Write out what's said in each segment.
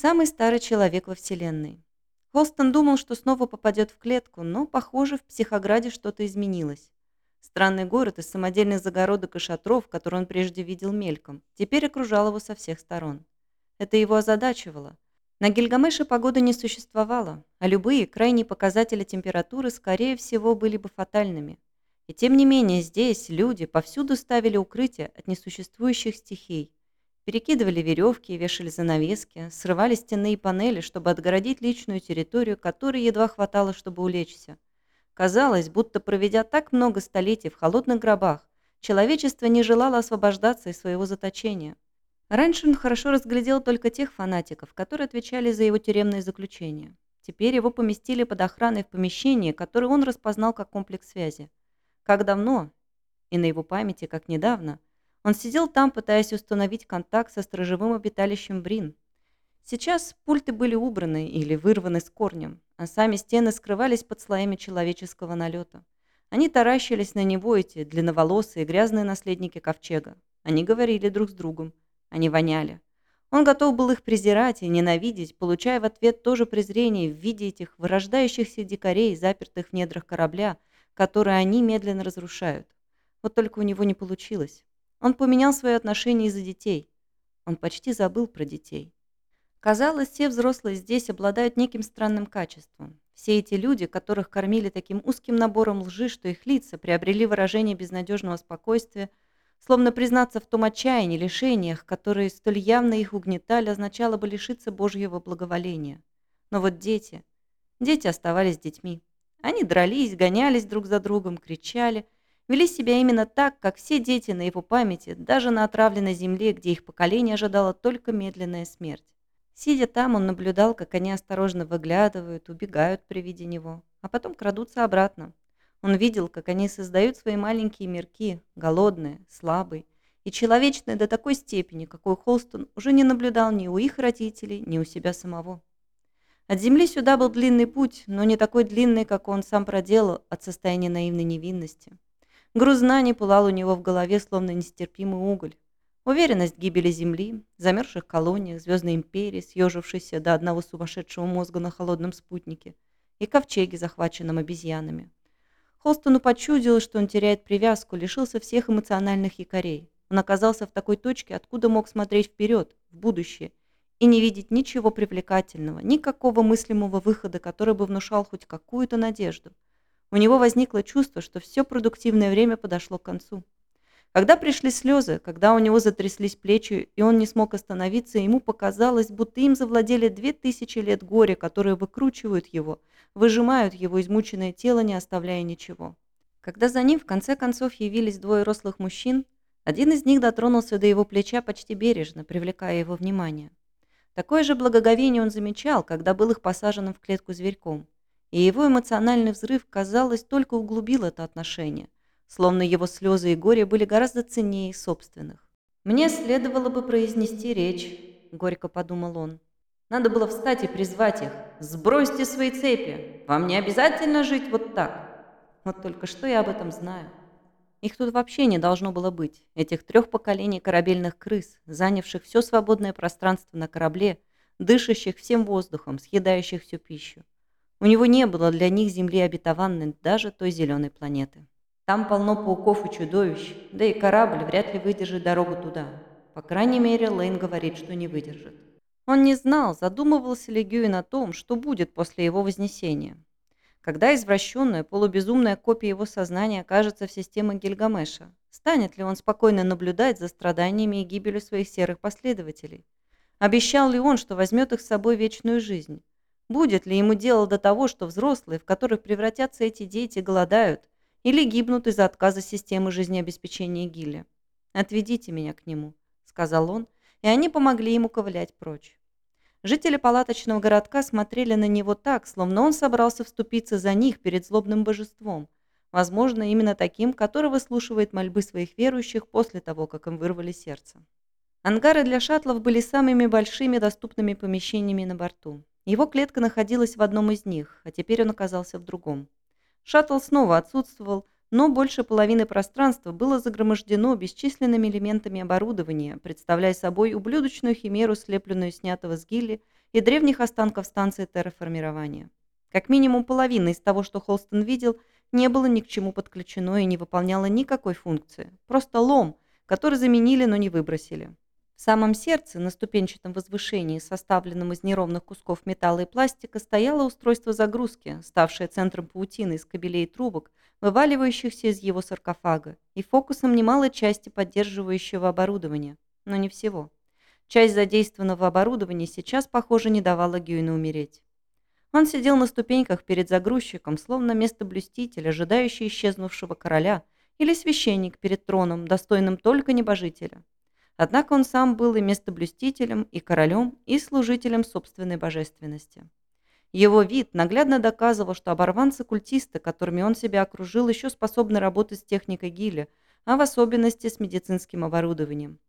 Самый старый человек во Вселенной. Холстон думал, что снова попадет в клетку, но, похоже, в Психограде что-то изменилось. Странный город из самодельных загородок и шатров, который он прежде видел мельком, теперь окружал его со всех сторон. Это его озадачивало. На Гильгамеше погода не существовала, а любые крайние показатели температуры, скорее всего, были бы фатальными. И тем не менее здесь люди повсюду ставили укрытия от несуществующих стихий. Перекидывали веревки, вешали занавески, срывали стенные панели, чтобы отгородить личную территорию, которой едва хватало, чтобы улечься. Казалось, будто проведя так много столетий в холодных гробах, человечество не желало освобождаться из своего заточения. Раньше он хорошо разглядел только тех фанатиков, которые отвечали за его тюремное заключение. Теперь его поместили под охраной в помещение, которое он распознал как комплекс связи. Как давно, и на его памяти, как недавно, он сидел там, пытаясь установить контакт со стражевым обиталищем Брин. Сейчас пульты были убраны или вырваны с корнем, а сами стены скрывались под слоями человеческого налета. Они таращились на него, эти длинноволосые, грязные наследники ковчега. Они говорили друг с другом. Они воняли. Он готов был их презирать и ненавидеть, получая в ответ тоже презрение в виде этих вырождающихся дикарей, запертых в недрах корабля, которые они медленно разрушают. Вот только у него не получилось. Он поменял свое отношение из-за детей. Он почти забыл про детей. Казалось, все взрослые здесь обладают неким странным качеством. Все эти люди, которых кормили таким узким набором лжи, что их лица приобрели выражение безнадежного спокойствия, словно признаться в том отчаянии, лишениях, которые столь явно их угнетали, означало бы лишиться Божьего благоволения. Но вот дети... Дети оставались детьми. Они дрались, гонялись друг за другом, кричали, вели себя именно так, как все дети на его памяти, даже на отравленной земле, где их поколение ожидало только медленная смерть. Сидя там, он наблюдал, как они осторожно выглядывают, убегают при виде него, а потом крадутся обратно. Он видел, как они создают свои маленькие мирки, голодные, слабые и человечные до такой степени, какой Холстон уже не наблюдал ни у их родителей, ни у себя самого. От земли сюда был длинный путь, но не такой длинный, как он сам проделал от состояния наивной невинности. Груз знаний пылал у него в голове, словно нестерпимый уголь. Уверенность гибели Земли, замерзших колониях, Звездной империи, съежившейся до одного сумасшедшего мозга на холодном спутнике, и ковчеге, захваченном обезьянами. Холстону почудилось, что он теряет привязку, лишился всех эмоциональных якорей. Он оказался в такой точке, откуда мог смотреть вперед, в будущее, и не видеть ничего привлекательного, никакого мыслимого выхода, который бы внушал хоть какую-то надежду. У него возникло чувство, что все продуктивное время подошло к концу. Когда пришли слезы, когда у него затряслись плечи, и он не смог остановиться, ему показалось, будто им завладели две тысячи лет горя, которые выкручивают его, выжимают его измученное тело, не оставляя ничего. Когда за ним в конце концов явились двое рослых мужчин, один из них дотронулся до его плеча почти бережно, привлекая его внимание. Такое же благоговение он замечал, когда был их посаженным в клетку зверьком. И его эмоциональный взрыв, казалось, только углубил это отношение, словно его слезы и горе были гораздо ценнее собственных. «Мне следовало бы произнести речь», — горько подумал он. «Надо было встать и призвать их. Сбросьте свои цепи. Вам не обязательно жить вот так. Вот только что я об этом знаю». Их тут вообще не должно было быть, этих трех поколений корабельных крыс, занявших все свободное пространство на корабле, дышащих всем воздухом, съедающих всю пищу. У него не было для них земли обетованной, даже той зеленой планеты. Там полно пауков и чудовищ, да и корабль вряд ли выдержит дорогу туда. По крайней мере, Лейн говорит, что не выдержит. Он не знал, задумывался ли Гюин о том, что будет после его вознесения. Когда извращенная, полубезумная копия его сознания окажется в системе Гильгамеша, станет ли он спокойно наблюдать за страданиями и гибелью своих серых последователей? Обещал ли он, что возьмет их с собой вечную жизнь? Будет ли ему дело до того, что взрослые, в которых превратятся эти дети, голодают или гибнут из-за отказа системы жизнеобеспечения Гиля? «Отведите меня к нему», — сказал он, и они помогли ему ковылять прочь. Жители палаточного городка смотрели на него так, словно он собрался вступиться за них перед злобным божеством. Возможно, именно таким, который выслушивает мольбы своих верующих после того, как им вырвали сердце. Ангары для шаттлов были самыми большими доступными помещениями на борту. Его клетка находилась в одном из них, а теперь он оказался в другом. Шаттл снова отсутствовал, но больше половины пространства было загромождено бесчисленными элементами оборудования, представляя собой ублюдочную химеру, слепленную снятого с гилли и древних останков станции терраформирования. Как минимум половина из того, что Холстон видел, не было ни к чему подключено и не выполняло никакой функции. Просто лом, который заменили, но не выбросили. В самом сердце, на ступенчатом возвышении, составленном из неровных кусков металла и пластика, стояло устройство загрузки, ставшее центром паутины из кабелей и трубок, вываливающихся из его саркофага, и фокусом немалой части поддерживающего оборудования, но не всего. Часть задействованного оборудования сейчас, похоже, не давала Гюйну умереть. Он сидел на ступеньках перед загрузчиком, словно место-блюститель, ожидающий исчезнувшего короля, или священник перед троном, достойным только небожителя. Однако он сам был и местоблюстителем, и королем, и служителем собственной божественности. Его вид наглядно доказывал, что оборванцы-культисты, которыми он себя окружил, еще способны работать с техникой Гиля, а в особенности с медицинским оборудованием.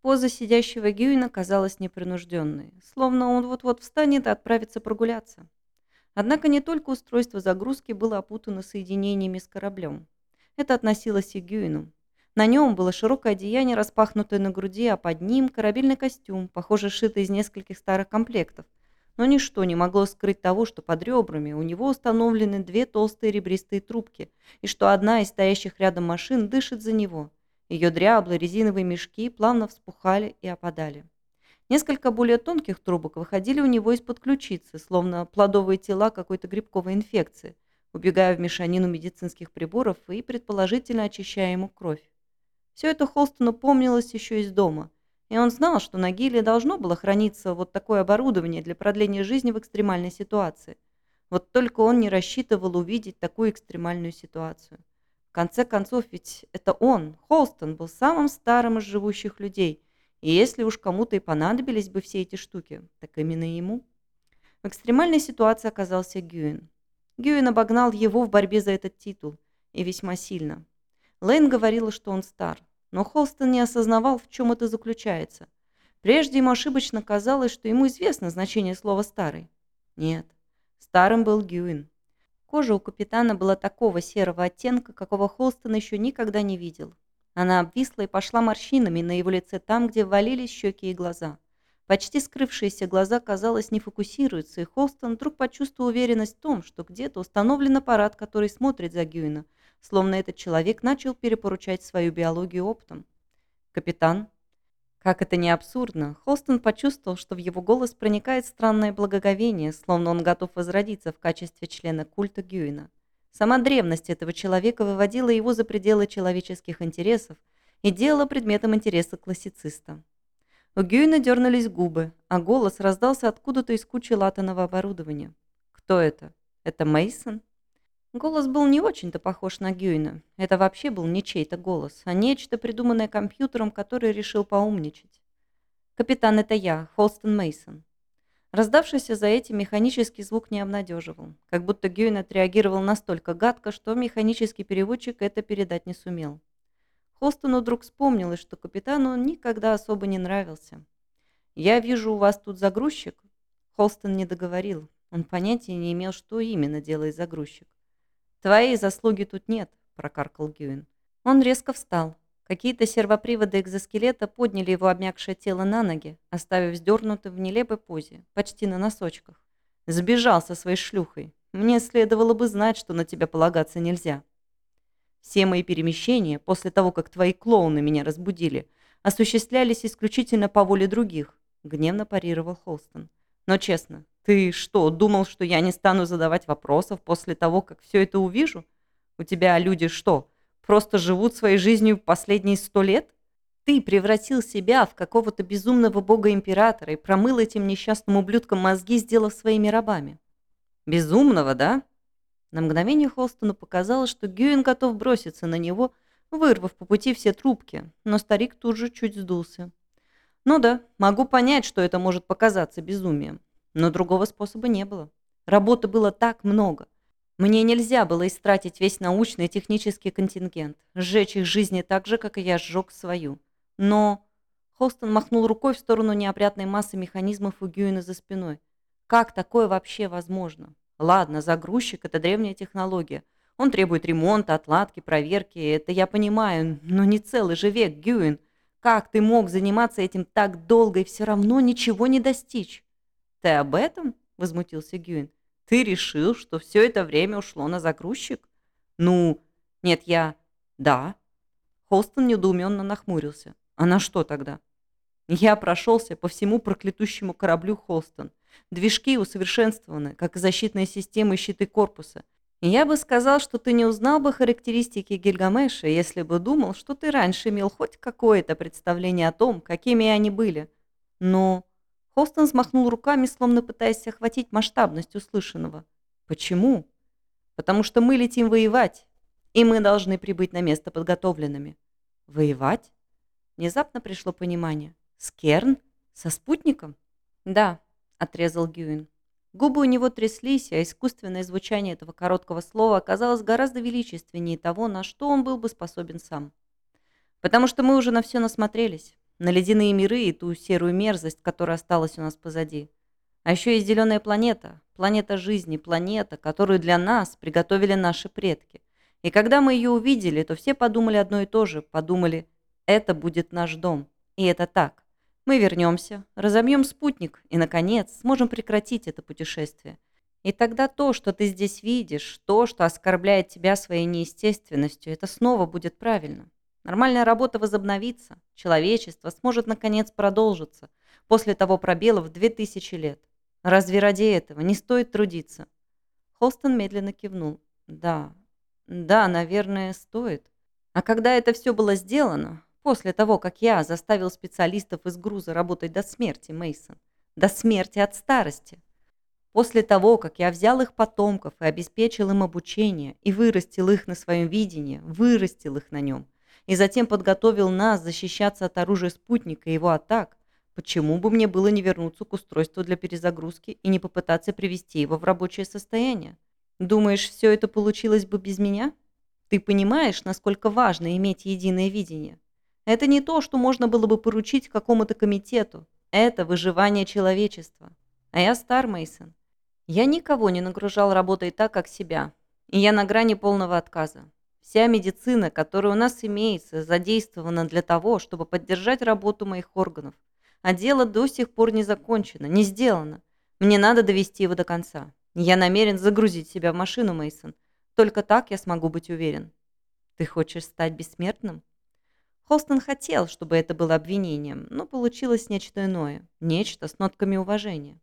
Поза сидящего Гюйна казалась непринужденной, словно он вот-вот встанет и отправится прогуляться. Однако не только устройство загрузки было опутано соединениями с кораблем. Это относилось и к Гюйну. На нем было широкое одеяние, распахнутое на груди, а под ним корабельный костюм, похоже, сшитый из нескольких старых комплектов. Но ничто не могло скрыть того, что под ребрами у него установлены две толстые ребристые трубки, и что одна из стоящих рядом машин дышит за него. Ее дряблые резиновые мешки плавно вспухали и опадали. Несколько более тонких трубок выходили у него из-под ключицы, словно плодовые тела какой-то грибковой инфекции, убегая в мешанину медицинских приборов и предположительно очищая ему кровь. Все это Холстону помнилось еще из дома, и он знал, что на Гиле должно было храниться вот такое оборудование для продления жизни в экстремальной ситуации. Вот только он не рассчитывал увидеть такую экстремальную ситуацию. В конце концов, ведь это он, Холстон, был самым старым из живущих людей, и если уж кому-то и понадобились бы все эти штуки, так именно ему. В экстремальной ситуации оказался Гюин. Гюин обогнал его в борьбе за этот титул, и весьма сильно. Лейн говорила, что он стар, но Холстон не осознавал, в чем это заключается. Прежде ему ошибочно казалось, что ему известно значение слова «старый». Нет, старым был Гюин. Кожа у капитана была такого серого оттенка, какого Холстон еще никогда не видел. Она обвисла и пошла морщинами на его лице там, где ввалились щеки и глаза. Почти скрывшиеся глаза, казалось, не фокусируются, и Холстон вдруг почувствовал уверенность в том, что где-то установлен аппарат, который смотрит за Гюина, словно этот человек начал перепоручать свою биологию оптом. «Капитан?» Как это не абсурдно, Холстон почувствовал, что в его голос проникает странное благоговение, словно он готов возродиться в качестве члена культа Гюина. Сама древность этого человека выводила его за пределы человеческих интересов и делала предметом интереса классициста. У Гюина дернулись губы, а голос раздался откуда-то из кучи латаного оборудования. «Кто это? Это Мейсон? Голос был не очень-то похож на Гюйна. Это вообще был не чей-то голос, а нечто, придуманное компьютером, который решил поумничать. «Капитан, это я, Холстон Мейсон. Раздавшийся за этим механический звук не обнадеживал, как будто Гюйн отреагировал настолько гадко, что механический переводчик это передать не сумел. Холстону вдруг вспомнилось, что капитану никогда особо не нравился. «Я вижу, у вас тут загрузчик?» Холстон не договорил. Он понятия не имел, что именно делает загрузчик. «Твоей заслуги тут нет», – прокаркал Гюин. Он резко встал. Какие-то сервоприводы экзоскелета подняли его обмякшее тело на ноги, оставив сдернутым в нелепой позе, почти на носочках. Сбежал со своей шлюхой. Мне следовало бы знать, что на тебя полагаться нельзя. Все мои перемещения, после того, как твои клоуны меня разбудили, осуществлялись исключительно по воле других, гневно парировал Холстон. Но честно, ты что, думал, что я не стану задавать вопросов после того, как все это увижу? У тебя люди что, просто живут своей жизнью последние сто лет? Ты превратил себя в какого-то безумного бога-императора и промыл этим несчастным ублюдкам мозги, сделав своими рабами. Безумного, да? На мгновение Холстону показалось, что Гюин готов броситься на него, вырвав по пути все трубки, но старик тут же чуть сдулся. Ну да, могу понять, что это может показаться безумием. Но другого способа не было. Работы было так много. Мне нельзя было истратить весь научный и технический контингент, сжечь их жизни так же, как и я сжег свою. Но... Холстон махнул рукой в сторону неопрятной массы механизмов у Гюина за спиной. Как такое вообще возможно? Ладно, загрузчик – это древняя технология. Он требует ремонта, отладки, проверки. Это я понимаю, но не целый же век, Гюин. Как ты мог заниматься этим так долго и все равно ничего не достичь? Ты об этом? Возмутился Гюин. Ты решил, что все это время ушло на загрузчик? Ну, нет, я... Да. Холстон недоуменно нахмурился. А на что тогда? Я прошелся по всему проклятущему кораблю Холстон. Движки усовершенствованы, как и защитные системы и щиты корпуса. И я бы сказал, что ты не узнал бы характеристики Гильгамеша, если бы думал, что ты раньше имел хоть какое-то представление о том, какими они были. Но... Холстон взмахнул руками, словно пытаясь охватить масштабность услышанного. Почему? Потому что мы летим воевать, и мы должны прибыть на место подготовленными. Воевать? Внезапно пришло понимание. Скерн? Со спутником? Да, отрезал Гюин. Губы у него тряслись, а искусственное звучание этого короткого слова оказалось гораздо величественнее того, на что он был бы способен сам. Потому что мы уже на все насмотрелись. На ледяные миры и ту серую мерзость, которая осталась у нас позади. А еще есть зеленая планета. Планета жизни, планета, которую для нас приготовили наши предки. И когда мы ее увидели, то все подумали одно и то же. Подумали, это будет наш дом. И это так. Мы вернемся, разобьем спутник и, наконец, сможем прекратить это путешествие. И тогда то, что ты здесь видишь, то, что оскорбляет тебя своей неестественностью, это снова будет правильно. Нормальная работа возобновится, человечество сможет наконец продолжиться после того пробела в 2000 лет. Разве ради этого не стоит трудиться? Холстон медленно кивнул. Да, да, наверное, стоит. А когда это все было сделано, После того, как я заставил специалистов из груза работать до смерти, Мейсон, До смерти от старости. После того, как я взял их потомков и обеспечил им обучение, и вырастил их на своем видении, вырастил их на нем, и затем подготовил нас защищаться от оружия спутника и его атак, почему бы мне было не вернуться к устройству для перезагрузки и не попытаться привести его в рабочее состояние? Думаешь, все это получилось бы без меня? Ты понимаешь, насколько важно иметь единое видение? Это не то, что можно было бы поручить какому-то комитету. Это выживание человечества. А я стар, Мейсон. Я никого не нагружал работой так, как себя. И я на грани полного отказа. Вся медицина, которая у нас имеется, задействована для того, чтобы поддержать работу моих органов. А дело до сих пор не закончено, не сделано. Мне надо довести его до конца. Я намерен загрузить себя в машину, Мейсон. Только так я смогу быть уверен. Ты хочешь стать бессмертным? Холстон хотел, чтобы это было обвинением, но получилось нечто иное, нечто с нотками уважения.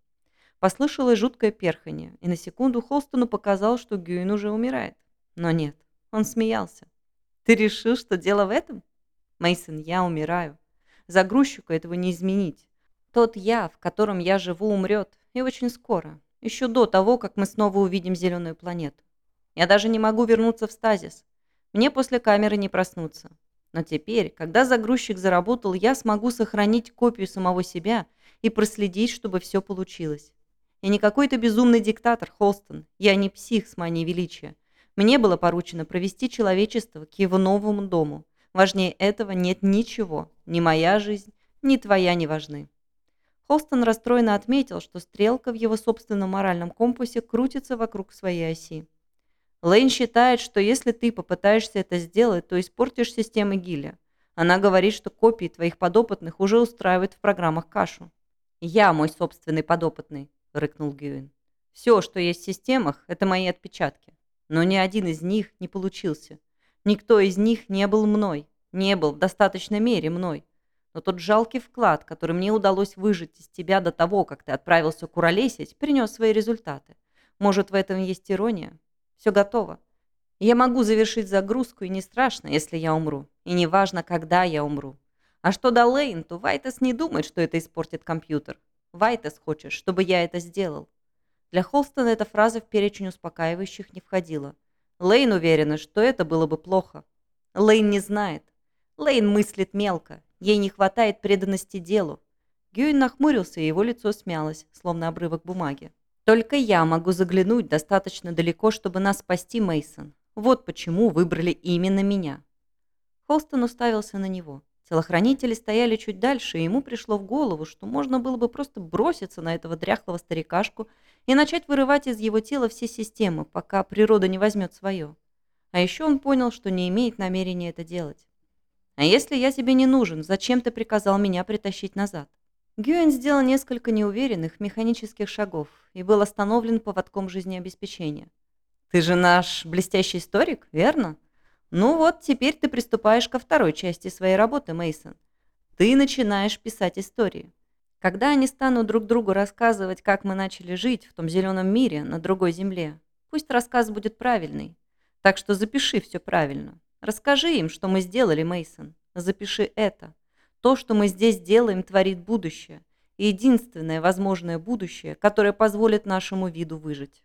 Послышалось жуткое перханье, и на секунду Холстону показал, что Гюин уже умирает. Но нет, он смеялся. «Ты решил, что дело в этом?» Мейсон, я умираю. Загрузчику этого не изменить. Тот я, в котором я живу, умрет, и очень скоро, еще до того, как мы снова увидим зеленую планету. Я даже не могу вернуться в стазис. Мне после камеры не проснуться. Но теперь, когда загрузчик заработал, я смогу сохранить копию самого себя и проследить, чтобы все получилось. Я не какой-то безумный диктатор, Холстон. Я не псих с манией величия. Мне было поручено провести человечество к его новому дому. Важнее этого нет ничего. Ни моя жизнь, ни твоя не важны. Холстон расстроенно отметил, что стрелка в его собственном моральном компасе крутится вокруг своей оси. Лейн считает, что если ты попытаешься это сделать, то испортишь системы Гиля. Она говорит, что копии твоих подопытных уже устраивают в программах кашу. «Я мой собственный подопытный», — рыкнул Гюин. «Все, что есть в системах, это мои отпечатки. Но ни один из них не получился. Никто из них не был мной, не был в достаточной мере мной. Но тот жалкий вклад, который мне удалось выжить из тебя до того, как ты отправился куролесить, принес свои результаты. Может, в этом есть ирония? Все готово. Я могу завершить загрузку, и не страшно, если я умру. И не важно, когда я умру. А что до Лейн, то Вайтес не думает, что это испортит компьютер. Вайтес хочет, чтобы я это сделал. Для Холстона эта фраза в перечень успокаивающих не входила. Лейн уверена, что это было бы плохо. Лейн не знает. Лейн мыслит мелко. Ей не хватает преданности делу. Гюин нахмурился, и его лицо смялось, словно обрывок бумаги. Только я могу заглянуть достаточно далеко, чтобы нас спасти, Мейсон. Вот почему выбрали именно меня. Холстон уставился на него. Телохранители стояли чуть дальше, и ему пришло в голову, что можно было бы просто броситься на этого дряхлого старикашку и начать вырывать из его тела все системы, пока природа не возьмет свое. А еще он понял, что не имеет намерения это делать. «А если я тебе не нужен, зачем ты приказал меня притащить назад?» Гюэн сделал несколько неуверенных механических шагов и был остановлен поводком жизнеобеспечения. «Ты же наш блестящий историк, верно? Ну вот, теперь ты приступаешь ко второй части своей работы, Мейсон. Ты начинаешь писать истории. Когда они станут друг другу рассказывать, как мы начали жить в том зеленом мире на другой земле, пусть рассказ будет правильный. Так что запиши все правильно. Расскажи им, что мы сделали, Мейсон. Запиши это. То, что мы здесь делаем, творит будущее. И единственное возможное будущее, которое позволит нашему виду выжить.